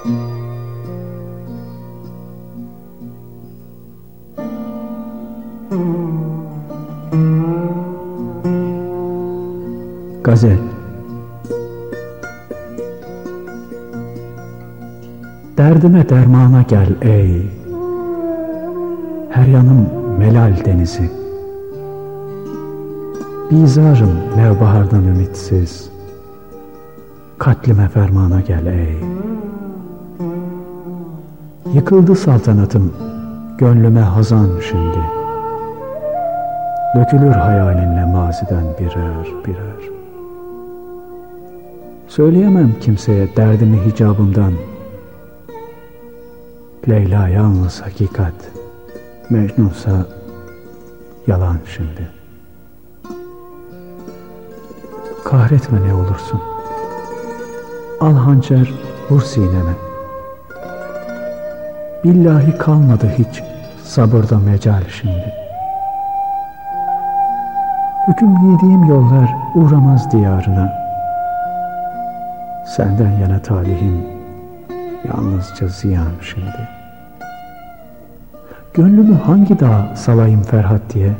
Gazel Derdime dermana gel ey. Her yanım melal denizi. Bizarım nevbahardan ümitsiz. Katlime fermana gel ey Yıkıldı saltanatım. Gönlüme hazan şimdi. Dökülür hayalinle maziden birer birer. Söyleyemem kimseye derdimi hicabımdan. Leyla yalnız hakikat Mecnunsa yalan şimdi. Kahretme ne olursun. Al hançer vur sineme Billahi kalmadı hiç sabırda mecal şimdi. Hüküm giydiğim yollar uğramaz diyarına. Senden yana talihim yalnızca ziyan şimdi. Gönlümü hangi dağ salayım Ferhat diye?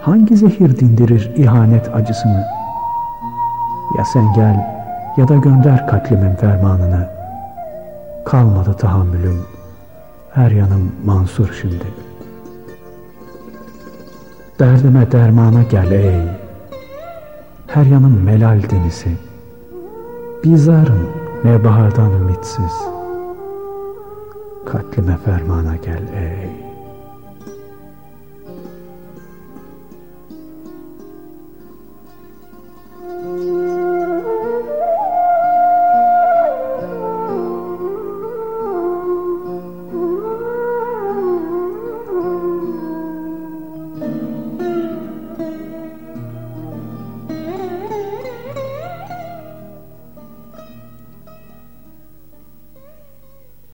Hangi zehir dindirir ihanet acısını? Ya sen gel ya da gönder katlimin fermanını Kalmadı tahammülüm. Her yanım mansur şimdi. Derdime dermana gel ey. Her yanım melal denizi. Bizarım ne bahardan ümitsiz. Katlime fermana gel ey